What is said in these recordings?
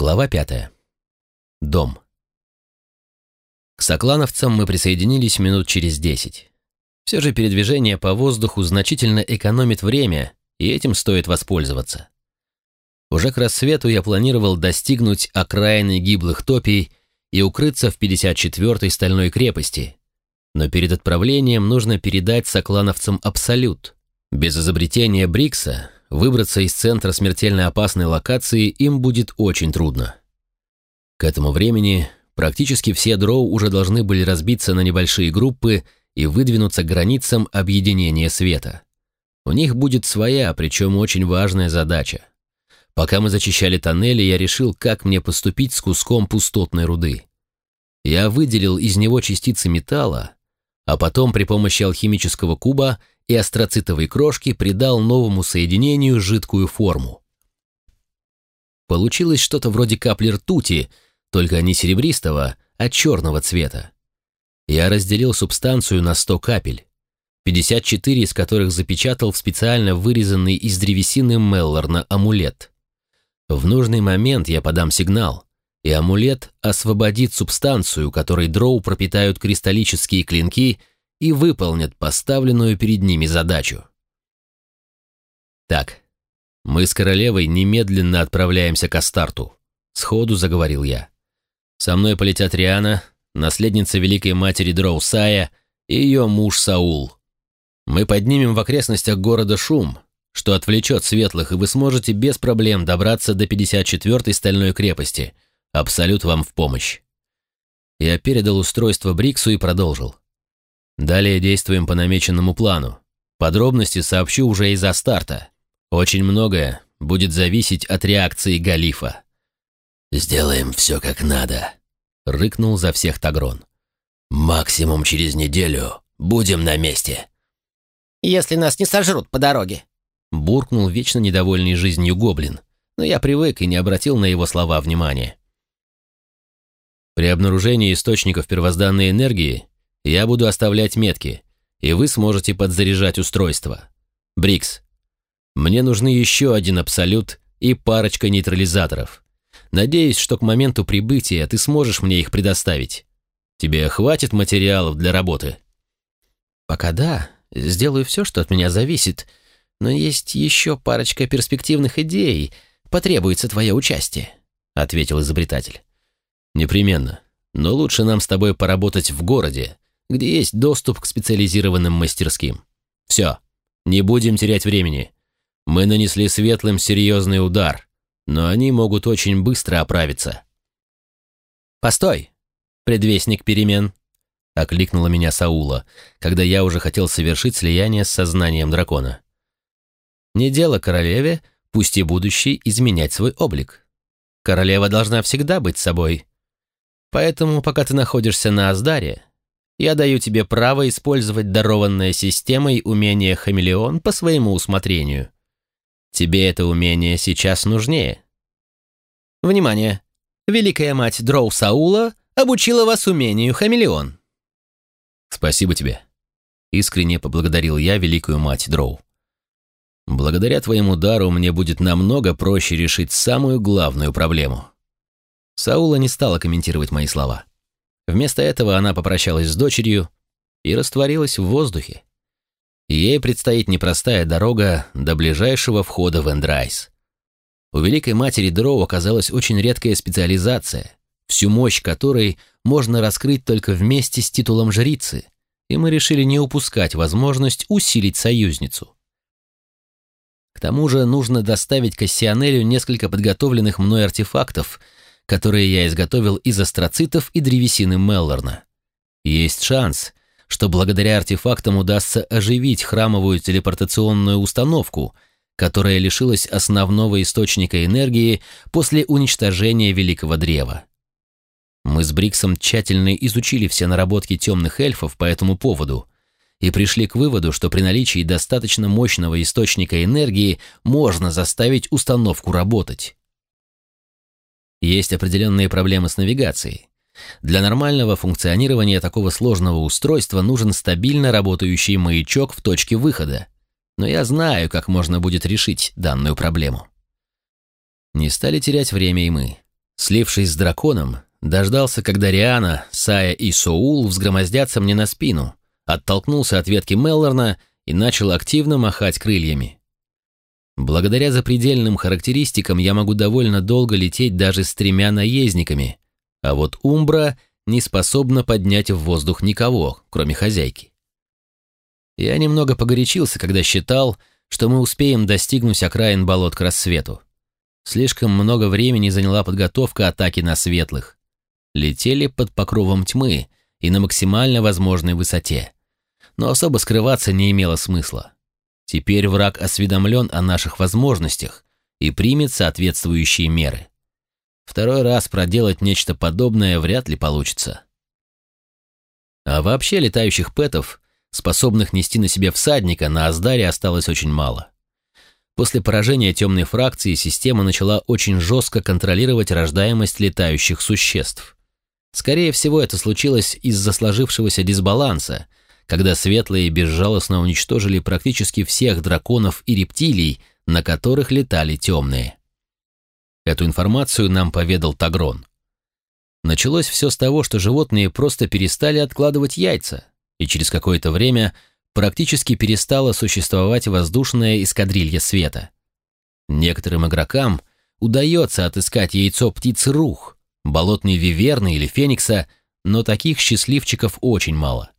Глава пятая. Дом. К соклановцам мы присоединились минут через десять. Все же передвижение по воздуху значительно экономит время, и этим стоит воспользоваться. Уже к рассвету я планировал достигнуть окраины гиблых топий и укрыться в 54-й стальной крепости, но перед отправлением нужно передать соклановцам абсолют. Без изобретения Брикса выбраться из центра смертельно опасной локации им будет очень трудно. К этому времени практически все дроу уже должны были разбиться на небольшие группы и выдвинуться к границам объединения света. У них будет своя, причем очень важная задача. Пока мы зачищали тоннели, я решил, как мне поступить с куском пустотной руды. Я выделил из него частицы металла, а потом при помощи алхимического куба и астроцитовой крошки придал новому соединению жидкую форму. Получилось что-то вроде капли ртути, только не серебристого, а черного цвета. Я разделил субстанцию на 100 капель, 54 из которых запечатал в специально вырезанный из древесины Меллорна амулет. В нужный момент я подам сигнал, и амулет освободит субстанцию, которой дроу пропитают кристаллические клинки и выполнят поставленную перед ними задачу. «Так, мы с королевой немедленно отправляемся к Астарту», — сходу заговорил я. «Со мной полетят Риана, наследница Великой Матери Дроусая и ее муж Саул. Мы поднимем в окрестностях города шум, что отвлечет светлых, и вы сможете без проблем добраться до 54-й стальной крепости. Абсолют вам в помощь». Я передал устройство Бриксу и продолжил. Далее действуем по намеченному плану. Подробности сообщу уже из-за старта. Очень многое будет зависеть от реакции Галифа. «Сделаем все как надо», — рыкнул за всех Тагрон. «Максимум через неделю будем на месте». «Если нас не сожрут по дороге», — буркнул вечно недовольный жизнью гоблин, но я привык и не обратил на его слова внимания. При обнаружении источников первозданной энергии я буду оставлять метки, и вы сможете подзаряжать устройство. Брикс, мне нужны еще один абсолют и парочка нейтрализаторов. Надеюсь, что к моменту прибытия ты сможешь мне их предоставить. Тебе хватит материалов для работы? Пока да, сделаю все, что от меня зависит, но есть еще парочка перспективных идей, потребуется твое участие, ответил изобретатель. Непременно. Но лучше нам с тобой поработать в городе, где есть доступ к специализированным мастерским. Все, не будем терять времени. Мы нанесли светлым серьезный удар, но они могут очень быстро оправиться. «Постой, предвестник перемен», — окликнула меня Саула, когда я уже хотел совершить слияние с сознанием дракона. «Не дело королеве, пусть и будущей, изменять свой облик. Королева должна всегда быть собой. Поэтому, пока ты находишься на Аздаре, я даю тебе право использовать дарованное системой умение хамелеон по своему усмотрению. Тебе это умение сейчас нужнее. Внимание! Великая мать Дроу Саула обучила вас умению хамелеон. Спасибо тебе. Искренне поблагодарил я великую мать Дроу. Благодаря твоему дару мне будет намного проще решить самую главную проблему. Саула не стала комментировать мои слова. Вместо этого она попрощалась с дочерью и растворилась в воздухе. Ей предстоит непростая дорога до ближайшего входа в Эндрайс. У Великой Матери Дроу оказалась очень редкая специализация, всю мощь которой можно раскрыть только вместе с титулом жрицы, и мы решили не упускать возможность усилить союзницу. К тому же нужно доставить Кассионелю несколько подготовленных мной артефактов – которые я изготовил из астроцитов и древесины Меллорна. Есть шанс, что благодаря артефактам удастся оживить храмовую телепортационную установку, которая лишилась основного источника энергии после уничтожения Великого Древа. Мы с Бриксом тщательно изучили все наработки темных эльфов по этому поводу и пришли к выводу, что при наличии достаточно мощного источника энергии можно заставить установку работать. Есть определенные проблемы с навигацией. Для нормального функционирования такого сложного устройства нужен стабильно работающий маячок в точке выхода. Но я знаю, как можно будет решить данную проблему. Не стали терять время и мы. Слившись с драконом, дождался, когда Риана, Сая и Соул взгромоздятся мне на спину, оттолкнулся от ветки Меллорна и начал активно махать крыльями. Благодаря запредельным характеристикам я могу довольно долго лететь даже с тремя наездниками, а вот Умбра не способна поднять в воздух никого, кроме хозяйки. Я немного погорячился, когда считал, что мы успеем достигнуть окраин болот к рассвету. Слишком много времени заняла подготовка атаки на светлых. Летели под покровом тьмы и на максимально возможной высоте. Но особо скрываться не имело смысла. Теперь враг осведомлен о наших возможностях и примет соответствующие меры. Второй раз проделать нечто подобное вряд ли получится. А вообще летающих пэтов, способных нести на себе всадника, на Аздаре осталось очень мало. После поражения темной фракции система начала очень жестко контролировать рождаемость летающих существ. Скорее всего, это случилось из-за сложившегося дисбаланса, когда светлые безжалостно уничтожили практически всех драконов и рептилий, на которых летали темные. Эту информацию нам поведал Тагрон. Началось все с того, что животные просто перестали откладывать яйца, и через какое-то время практически перестала существовать воздушная эскадрилья света. Некоторым игрокам удается отыскать яйцо птицы рух, болотной виверны или феникса, но таких счастливчиков очень мало.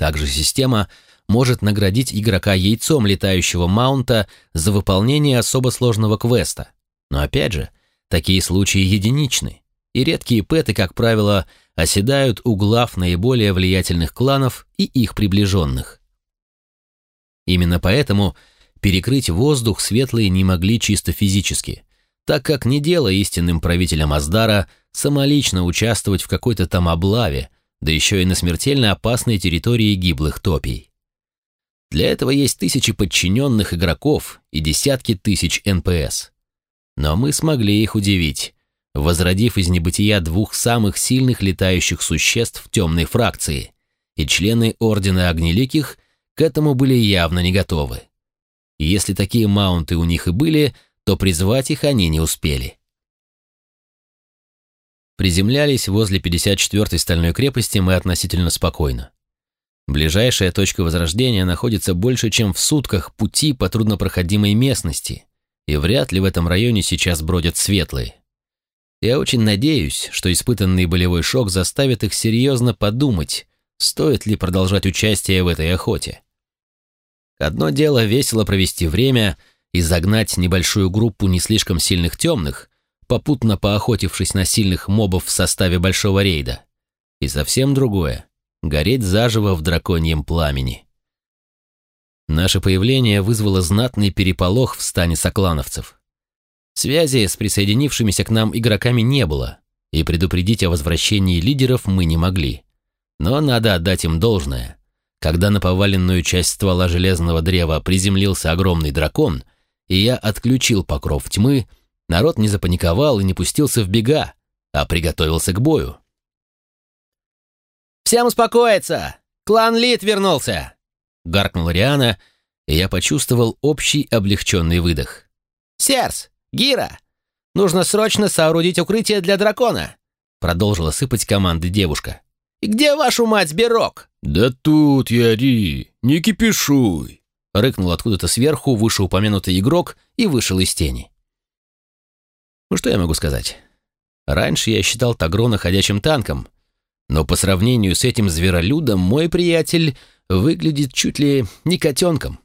Также система может наградить игрока яйцом летающего маунта за выполнение особо сложного квеста. Но опять же, такие случаи единичны, и редкие пэты, как правило, оседают у глав наиболее влиятельных кланов и их приближенных. Именно поэтому перекрыть воздух светлые не могли чисто физически, так как не дело истинным правителям Аздара самолично участвовать в какой-то там облаве, да еще и на смертельно опасной территории гиблых топий. Для этого есть тысячи подчиненных игроков и десятки тысяч НПС. Но мы смогли их удивить, возродив из небытия двух самых сильных летающих существ темной фракции, и члены Ордена Огнеликих к этому были явно не готовы. Если такие маунты у них и были, то призвать их они не успели. Приземлялись возле 54-й стальной крепости мы относительно спокойно. Ближайшая точка возрождения находится больше, чем в сутках пути по труднопроходимой местности, и вряд ли в этом районе сейчас бродят светлые. Я очень надеюсь, что испытанный болевой шок заставит их серьезно подумать, стоит ли продолжать участие в этой охоте. Одно дело весело провести время и загнать небольшую группу не слишком сильных темных, попутно поохотившись на сильных мобов в составе большого рейда. И совсем другое — гореть заживо в драконьем пламени. Наше появление вызвало знатный переполох в стане соклановцев. Связи с присоединившимися к нам игроками не было, и предупредить о возвращении лидеров мы не могли. Но надо отдать им должное. Когда на поваленную часть ствола железного древа приземлился огромный дракон, и я отключил покров тьмы, народ не запаниковал и не пустился в бега, а приготовился к бою. «Всем успокоиться! Клан Лид вернулся!» — гаркнул Риана, и я почувствовал общий облегченный выдох. «Серс, «Гира, нужно срочно соорудить укрытие для дракона!» Продолжила сыпать команды девушка. «И где вашу мать Берок?» «Да тут я, Ри, не кипишуй!» Рыкнул откуда-то сверху вышеупомянутый игрок и вышел из тени. Ну что я могу сказать? Раньше я считал Тагрона ходячим танком, но по сравнению с этим зверолюдом мой приятель выглядит чуть ли не котенком.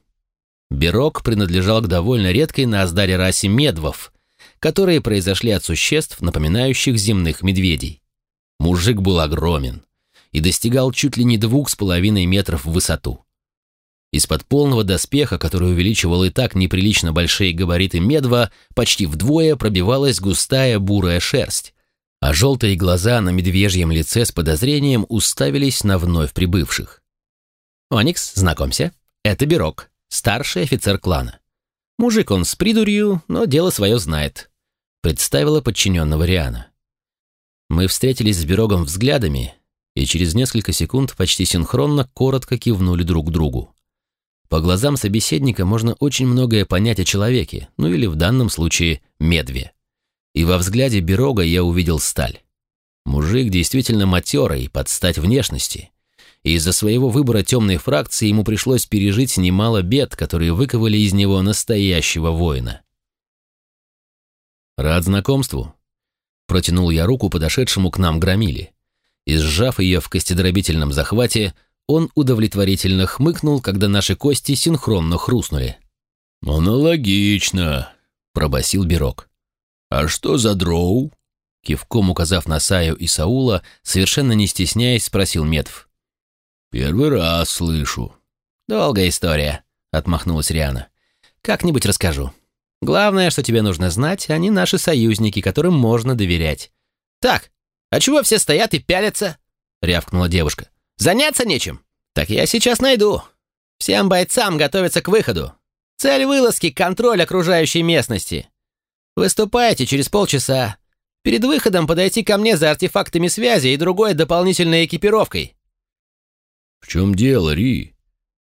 Берок принадлежал к довольно редкой на Аздаре расе медвов, которые произошли от существ, напоминающих земных медведей. Мужик был огромен и достигал чуть ли не двух с половиной метров в высоту. Из-под полного доспеха, который увеличивал и так неприлично большие габариты медва, почти вдвое пробивалась густая бурая шерсть, а желтые глаза на медвежьем лице с подозрением уставились на вновь прибывших. «Оникс, знакомься, это Берок», старший офицер клана. Мужик он с придурью, но дело свое знает. Представила подчиненного Риана. Мы встретились с Берогом взглядами, и через несколько секунд почти синхронно коротко кивнули друг другу. По глазам собеседника можно очень многое понять о человеке, ну или в данном случае медве. и во взгляде Берога я увидел сталь. Мужик действительно матерый, под стать внешности, и из-за своего выбора темной фракции ему пришлось пережить немало бед, которые выковали из него настоящего воина. «Рад знакомству», — протянул я руку подошедшему к нам громиле, и, сжав ее в костедробительном захвате, он удовлетворительно хмыкнул, когда наши кости синхронно хрустнули. «Аналогично», — пробасил Бирок. «А что за дроу?» Кивком указав на Саю и Саула, совершенно не стесняясь, спросил Метв. «Первый раз слышу». «Долгая история», — отмахнулась Риана. «Как-нибудь расскажу. Главное, что тебе нужно знать, они наши союзники, которым можно доверять». «Так, а чего все стоят и пялятся?» — рявкнула девушка. «Заняться нечем? Так я сейчас найду. Всем бойцам готовиться к выходу. Цель вылазки — контроль окружающей местности. Выступайте через полчаса. Перед выходом подойти ко мне за артефактами связи и другой дополнительной экипировкой. «В чем дело, Ри?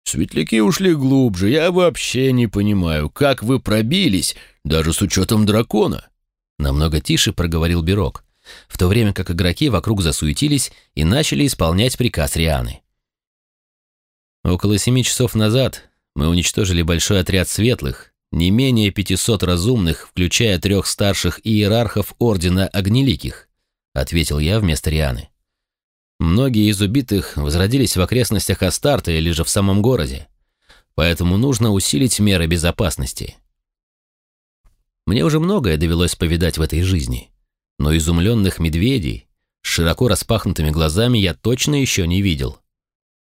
Светляки ушли глубже. Я вообще не понимаю, как вы пробились, даже с учетом дракона?» Намного тише проговорил Бирок, в то время как игроки вокруг засуетились и начали исполнять приказ Рианы. Около семи часов назад мы уничтожили большой отряд светлых, не менее 500 разумных, включая трех старших иерархов Ордена Огнеликих, ответил я вместо Рианы. Многие из убитых возродились в окрестностях Астарта или же в самом городе, поэтому нужно усилить меры безопасности. Мне уже многое довелось повидать в этой жизни, но изумленных медведей с широко распахнутыми глазами я точно еще не видел.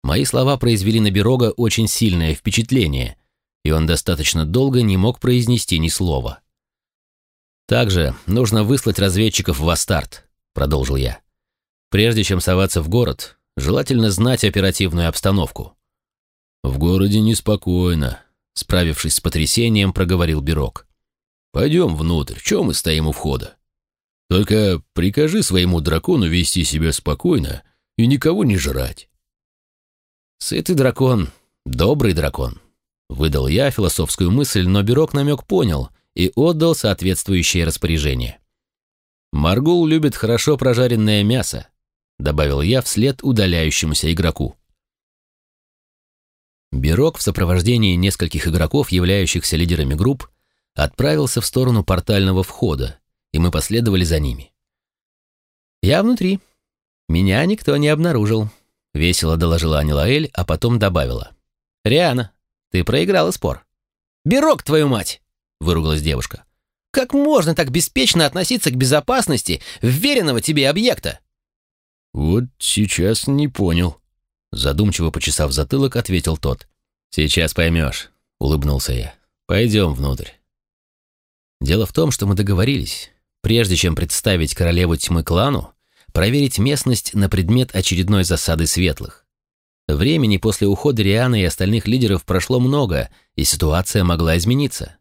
Мои слова произвели на Берога очень сильное впечатление, и он достаточно долго не мог произнести ни слова. «Также нужно выслать разведчиков в Астарт», — продолжил я. Прежде чем соваться в город, желательно знать оперативную обстановку. «В городе неспокойно», — справившись с потрясением, проговорил Бирок. «Пойдем внутрь, чем мы стоим у входа? Только прикажи своему дракону вести себя спокойно и никого не жрать». «Сытый дракон, добрый дракон», — выдал я философскую мысль, но Бирок намек понял и отдал соответствующее распоряжение. Маргул любит хорошо прожаренное мясо, добавил я вслед удаляющемуся игроку. Бирок в сопровождении нескольких игроков, являющихся лидерами групп, отправился в сторону портального входа, и мы последовали за ними. «Я внутри. Меня никто не обнаружил», — весело доложила Анилаэль, а потом добавила. «Риана, ты проиграла спор». «Бирок, твою мать!» — выругалась девушка. «Как можно так беспечно относиться к безопасности вверенного тебе объекта?» «Вот сейчас не понял», — задумчиво почесав затылок, ответил тот. «Сейчас поймешь», — улыбнулся я. «Пойдем внутрь». Дело в том, что мы договорились, прежде чем представить королеву тьмы клану, проверить местность на предмет очередной засады светлых. Времени после ухода Рианы и остальных лидеров прошло много, и ситуация могла измениться.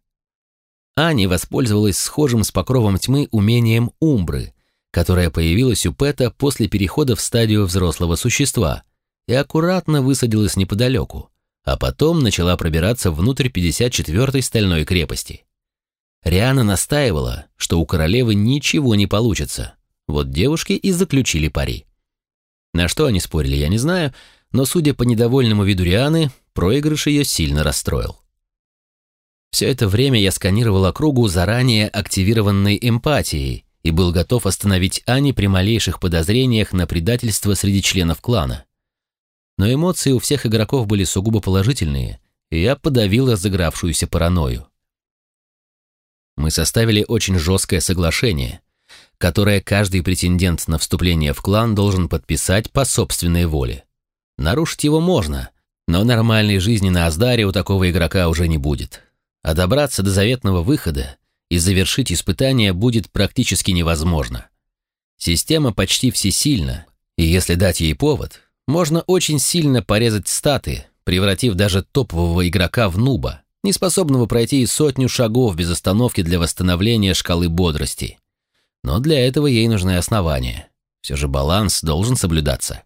Ани воспользовалась схожим с покровом тьмы умением Умбры, которая появилась у Пэта после перехода в стадию взрослого существа и аккуратно высадилась неподалеку, а потом начала пробираться внутрь 54-й стальной крепости. Риана настаивала, что у королевы ничего не получится. Вот девушки и заключили пари. На что они спорили, я не знаю, но, судя по недовольному виду Рианы, проигрыш ее сильно расстроил. Все это время я сканировал округу заранее активированной эмпатией и был готов остановить Ани при малейших подозрениях на предательство среди членов клана. Но эмоции у всех игроков были сугубо положительные, и я подавил разыгравшуюся паранойю. Мы составили очень жесткое соглашение, которое каждый претендент на вступление в клан должен подписать по собственной воле. Нарушить его можно, но нормальной жизни на Аздаре у такого игрока уже не будет. А добраться до заветного выхода и завершить испытание будет практически невозможно. Система почти всесильна, и если дать ей повод, можно очень сильно порезать статы, превратив даже топового игрока в нуба, неспособного пройти и сотню шагов без остановки для восстановления шкалы бодрости. Но для этого ей нужны основания. Все же баланс должен соблюдаться.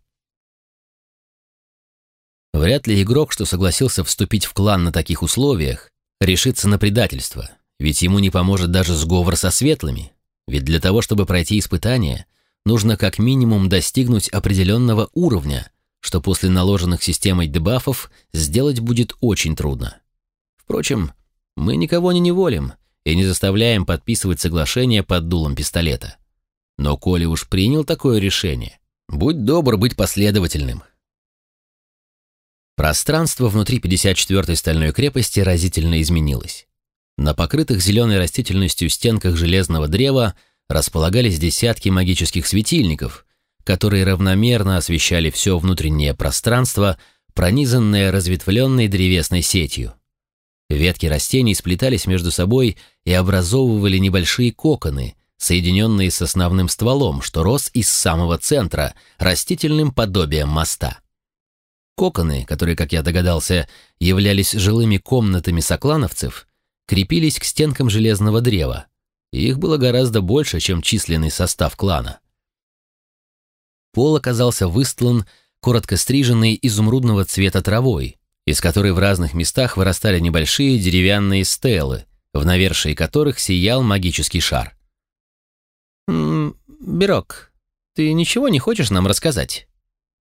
Вряд ли игрок, что согласился вступить в клан на таких условиях, решится на предательство – ведь ему не поможет даже сговор со светлыми. Ведь для того, чтобы пройти испытание, нужно как минимум достигнуть определенного уровня, что после наложенных системой дебафов сделать будет очень трудно. Впрочем, мы никого не неволим и не заставляем подписывать соглашение под дулом пистолета. Но коли уж принял такое решение, будь добр быть последовательным. Пространство внутри 54-й стальной крепости разительно изменилось. На покрытых зеленой растительностью стенках железного древа располагались десятки магических светильников, которые равномерно освещали все внутреннее пространство, пронизанное разветвленной древесной сетью. Ветки растений сплетались между собой и образовывали небольшие коконы, соединенные с основным стволом, что рос из самого центра, растительным подобием моста. Коконы, которые, как я догадался, являлись жилыми комнатами соклановцев, крепились к стенкам железного древа, и их было гораздо больше, чем численный состав клана. Пол оказался выстлан коротко стриженной изумрудного цвета травой, из которой в разных местах вырастали небольшие деревянные стелы, в навершии которых сиял магический шар. «М «Бирок, ты ничего не хочешь нам рассказать?»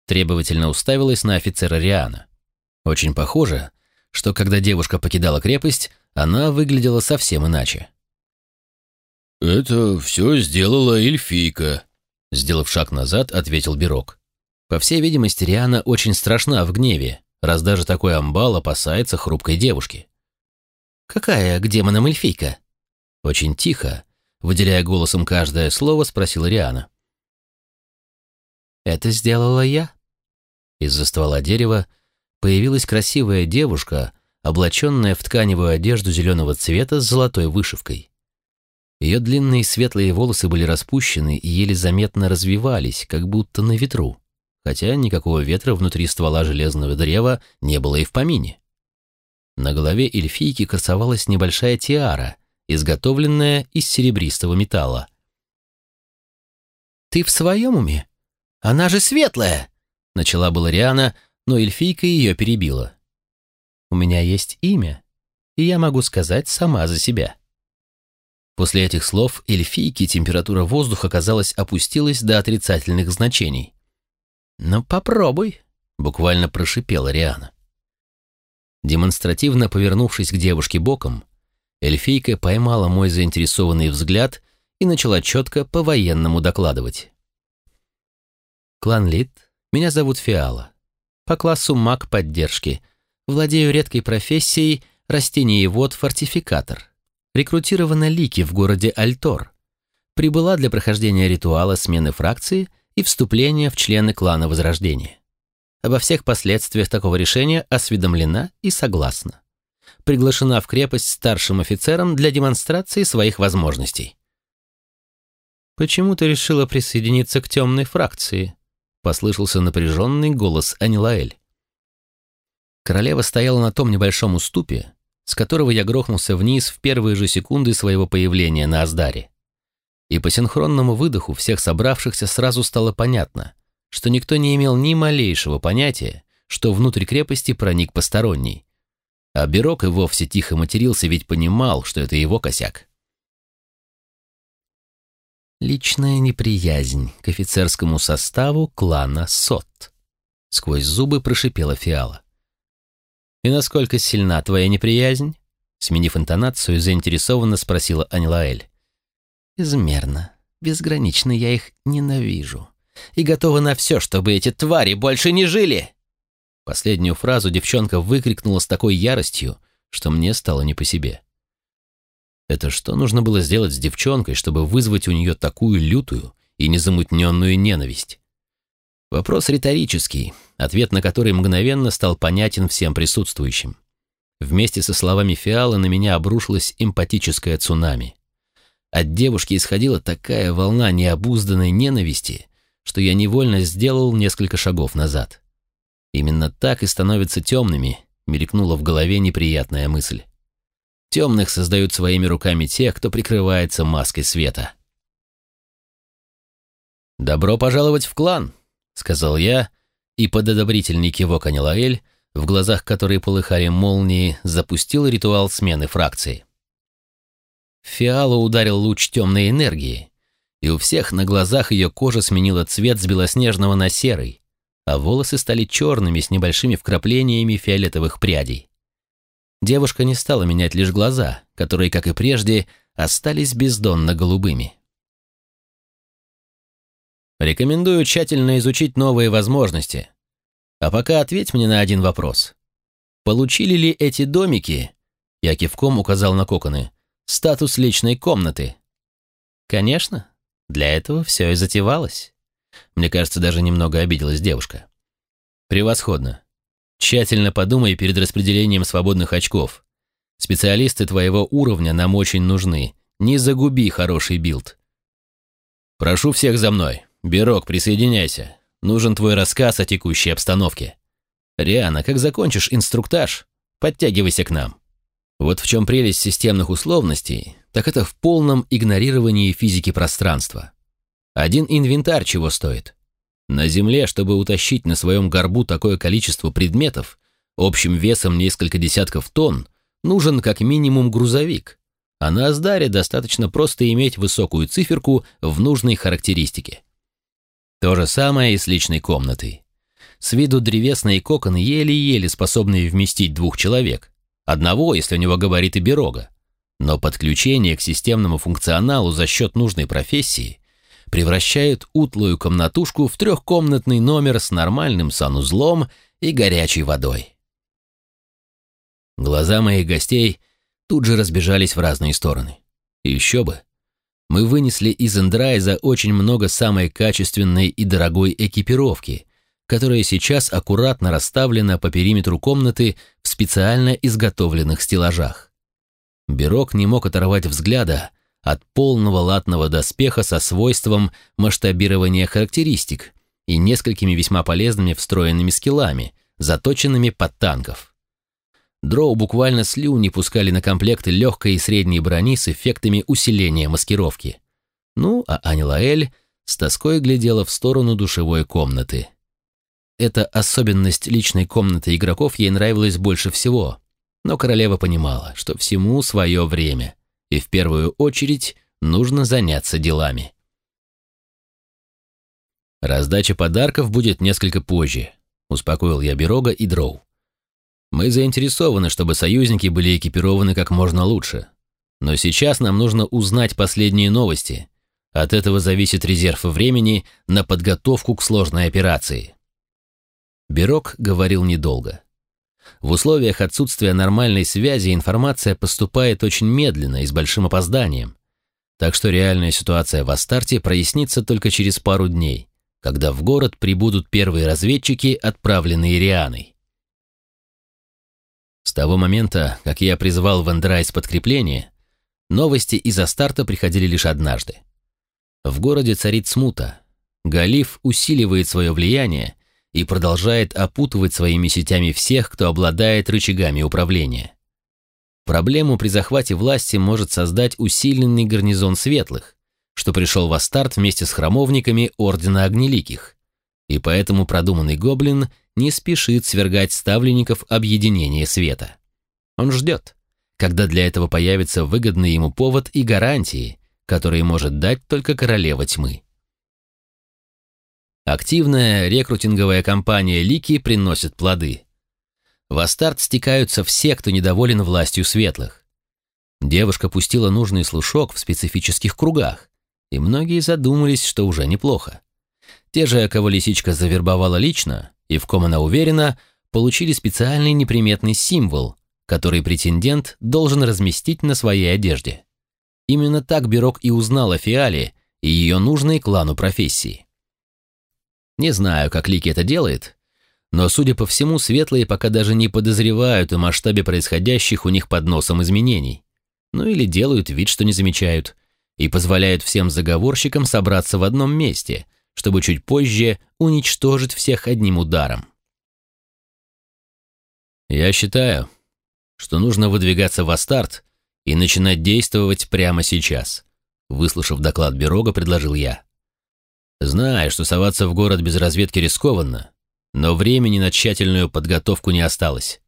Требовательно уставилась на офицера Риана. Очень похоже, что когда девушка покидала крепость, она выглядела совсем иначе. «Это все сделала эльфийка», — сделав шаг назад, ответил Бирок. По всей видимости, Риана очень страшна в гневе, раз даже такой амбал опасается хрупкой девушки. «Какая к демонам эльфийка?» Очень тихо, выделяя голосом каждое слово, спросила Риана. «Это сделала я». Из-за ствола дерева появилась красивая девушка, облаченная в тканевую одежду зеленого цвета с золотой вышивкой. Ее длинные светлые волосы были распущены и еле заметно развивались, как будто на ветру, хотя никакого ветра внутри ствола железного древа не было и в помине. На голове эльфийки красовалась небольшая тиара, изготовленная из серебристого металла. «Ты в своем уме? Она же светлая!» Начала была Риана, но эльфийка ее перебила. «У меня есть имя, и я могу сказать сама за себя». После этих слов эльфийки температура воздуха, казалось, опустилась до отрицательных значений. «Ну, попробуй», — буквально прошипела Риана. Демонстративно повернувшись к девушке боком, эльфийка поймала мой заинтересованный взгляд и начала четко по-военному докладывать. «Клан Лид, меня зовут Фиала. По классу маг поддержки. Владею редкой профессией растениевод-фортификатор рекрутирована Лики в городе Альтор. Прибыла для прохождения ритуала смены фракции и вступления в члены клана Возрождения. Обо всех последствиях такого решения осведомлена и согласна. Приглашена в крепость старшим офицером для демонстрации своих возможностей. «Почему ты решила присоединиться к темной фракции?» — послышался напряженный голос Анилаэль. Королева стояла на том небольшом уступе, с которого я грохнулся вниз в первые же секунды своего появления на Аздаре. И по синхронному выдоху всех собравшихся сразу стало понятно, что никто не имел ни малейшего понятия, что внутрь крепости проник посторонний. А Бирок и вовсе тихо матерился, ведь понимал, что это его косяк. Личная неприязнь к офицерскому составу клана Сот. Сквозь зубы прошипела Фиала. «И насколько сильна твоя неприязнь?» Сменив интонацию, заинтересованно спросила Анилаэль. «Измерно, безгранично я их ненавижу. И готова на все, чтобы эти твари больше не жили!» Последнюю фразу девчонка выкрикнула с такой яростью, что мне стало не по себе. Это что нужно было сделать с девчонкой, чтобы вызвать у нее такую лютую и незамутненную ненависть? Вопрос риторический, ответ на который мгновенно стал понятен всем присутствующим. Вместе со словами Фиала на меня обрушилось эмпатическое цунами. От девушки исходила такая волна необузданной ненависти, что я невольно сделал несколько шагов назад. Именно так и становятся темными, мелькнула в голове неприятная мысль. Темных создают своими руками те, кто прикрывается маской света. «Добро пожаловать в клан!» сказал я, и под одобрительный кивок Анилаэль, в глазах которой полыхали молнии, запустил ритуал смены фракции. Фиалу ударил луч темной энергии, и у всех на глазах ее кожа сменила цвет с белоснежного на серый, а волосы стали черными с небольшими вкраплениями фиолетовых прядей. Девушка не стала менять лишь глаза, которые, как и прежде, остались бездонно голубыми. Рекомендую тщательно изучить новые возможности. А пока ответь мне на один вопрос. Получили ли эти домики, я кивком указал на коконы, статус личной комнаты? Конечно, для этого все и затевалось. Мне кажется, даже немного обиделась девушка. Превосходно. Тщательно подумай перед распределением свободных очков. Специалисты твоего уровня нам очень нужны. Не загуби хороший билд. Прошу всех за мной. Бирок, присоединяйся. Нужен твой рассказ о текущей обстановке. Риана, как закончишь инструктаж, подтягивайся к нам. Вот в чем прелесть системных условностей, так это в полном игнорировании физики пространства. Один инвентарь чего стоит? На Земле, чтобы утащить на своем горбу такое количество предметов, общим весом несколько десятков тонн, нужен как минимум грузовик, а на Аздаре достаточно просто иметь высокую циферку в нужной характеристике. То же самое и с личной комнатой. С виду древесный кокон еле-еле способный вместить двух человек. Одного, если у него габариты Берога. Но подключение к системному функционалу за счет нужной профессии превращает утлую комнатушку в трехкомнатный номер с нормальным санузлом и горячей водой. Глаза моих гостей тут же разбежались в разные стороны. И еще бы, мы вынесли из Эндрайза очень много самой качественной и дорогой экипировки, которая сейчас аккуратно расставлена по периметру комнаты в специально изготовленных стеллажах. Бирок не мог оторвать взгляда от полного латного доспеха со свойством масштабирования характеристик и несколькими весьма полезными встроенными скиллами, заточенными под танков. Дроу буквально слюни пускали на комплекты легкой и средней брони с эффектами усиления маскировки. Ну, а Анилаэль с тоской глядела в сторону душевой комнаты. Эта особенность личной комнаты игроков ей нравилась больше всего, но королева понимала, что всему свое время, и в первую очередь нужно заняться делами. «Раздача подарков будет несколько позже», — успокоил я Берога и Дроу. Мы заинтересованы, чтобы союзники были экипированы как можно лучше. Но сейчас нам нужно узнать последние новости. От этого зависит резерв времени на подготовку к сложной операции. Бирок говорил недолго. В условиях отсутствия нормальной связи информация поступает очень медленно и с большим опозданием. Так что реальная ситуация в Астарте прояснится только через пару дней, когда в город прибудут первые разведчики, отправленные Рианой. С того момента, как я призвал в Эндрайс подкрепление, новости из Астарта приходили лишь однажды. В городе царит смута. Галиф усиливает свое влияние и продолжает опутывать своими сетями всех, кто обладает рычагами управления. Проблему при захвате власти может создать усиленный гарнизон светлых, что пришел в Астарт вместе с храмовниками Ордена Огнеликих, и поэтому продуманный гоблин не спешит свергать ставленников объединения света. Он ждет, когда для этого появится выгодный ему повод и гарантии, которые может дать только королева тьмы. Активная рекрутинговая кампания Лики приносит плоды. В Астарт стекаются все, кто недоволен властью светлых. Девушка пустила нужный слушок в специфических кругах, и многие задумались, что уже неплохо. Те же, кого лисичка завербовала лично, и в ком она уверена, получили специальный неприметный символ, который претендент должен разместить на своей одежде. Именно так Бирок и узнал о Фиале и ее нужной клану профессии. Не знаю, как Лики это делает, но, судя по всему, светлые пока даже не подозревают о масштабе происходящих у них под носом изменений. Ну или делают вид, что не замечают, и позволяют всем заговорщикам собраться в одном месте, чтобы чуть позже уничтожить всех одним ударом. Я считаю, что нужно выдвигаться в Астарт и начинать действовать прямо сейчас, выслушав доклад Берога, предложил я. Знаю, что соваться в город без разведки рискованно, но времени на тщательную подготовку не осталось.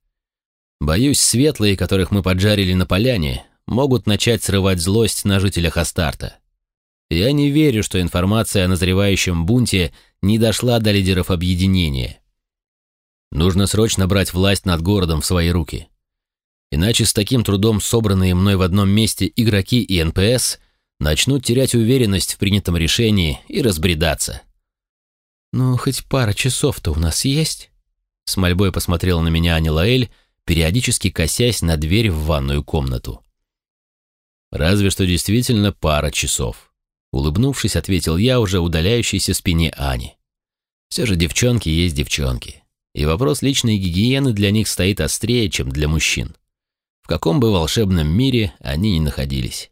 Боюсь, светлые, которых мы поджарили на поляне, могут начать срывать злость на жителях Астарта. Я не верю, что информация о назревающем бунте не дошла до лидеров объединения. Нужно срочно брать власть над городом в свои руки. Иначе с таким трудом собранные мной в одном месте игроки и НПС начнут терять уверенность в принятом решении и разбредаться. «Ну, хоть пара часов-то у нас есть?» С мольбой посмотрела на меня Ани Лаэль, периодически косясь на дверь в ванную комнату. «Разве что действительно пара часов», — улыбнувшись, ответил я уже удаляющейся спине Ани. «Все же девчонки есть девчонки, и вопрос личной гигиены для них стоит острее, чем для мужчин. В каком бы волшебном мире они ни находились».